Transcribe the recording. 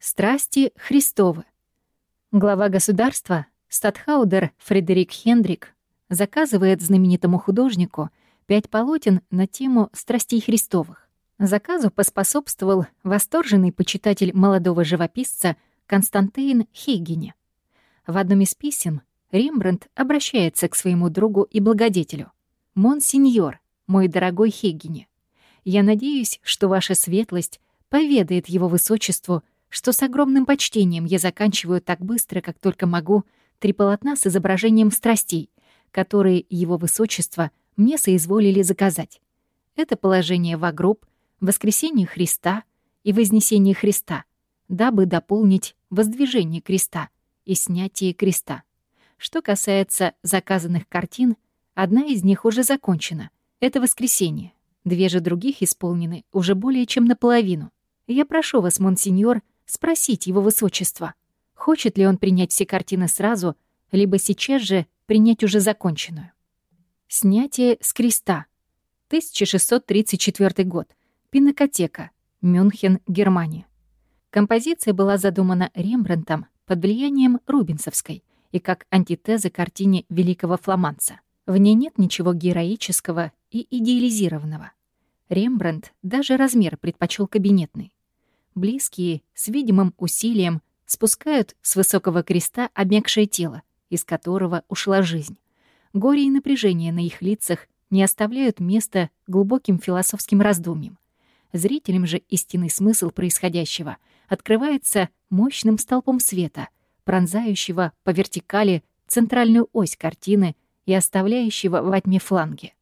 Страсти Христовы. Глава государства Статхаудер Фредерик Хендрик заказывает знаменитому художнику пять полотен на тему страстей Христовых. Заказу поспособствовал восторженный почитатель молодого живописца Константин Хейгене. В одном из писем Рембрандт обращается к своему другу и благодетелю. «Монсеньор, мой дорогой Хейгене, я надеюсь, что ваша светлость поведает его высочеству, что с огромным почтением я заканчиваю так быстро, как только могу, три полотна с изображением страстей, которые его высочество мне соизволили заказать. Это положение в гроб, воскресение Христа и вознесение Христа, дабы дополнить воздвижение креста и снятие креста. Что касается заказанных картин, одна из них уже закончена. Это воскресенье. Две же других исполнены уже более чем наполовину. Я прошу вас, монсеньор, спросить его высочество, хочет ли он принять все картины сразу, либо сейчас же принять уже законченную. Снятие с креста. 1634 год. Пинакотека. Мюнхен, Германия. Композиция была задумана Рембрандтом под влиянием Рубинсовской и как антитеза картине великого фламанца. В ней нет ничего героического и идеализированного. Рембрандт даже размер предпочел кабинетный близкие, с видимым усилием, спускают с высокого креста обмякшее тело, из которого ушла жизнь. Горе и напряжение на их лицах не оставляют места глубоким философским раздумьям. Зрителям же истинный смысл происходящего открывается мощным столпом света, пронзающего по вертикали центральную ось картины и оставляющего во тьме фланги.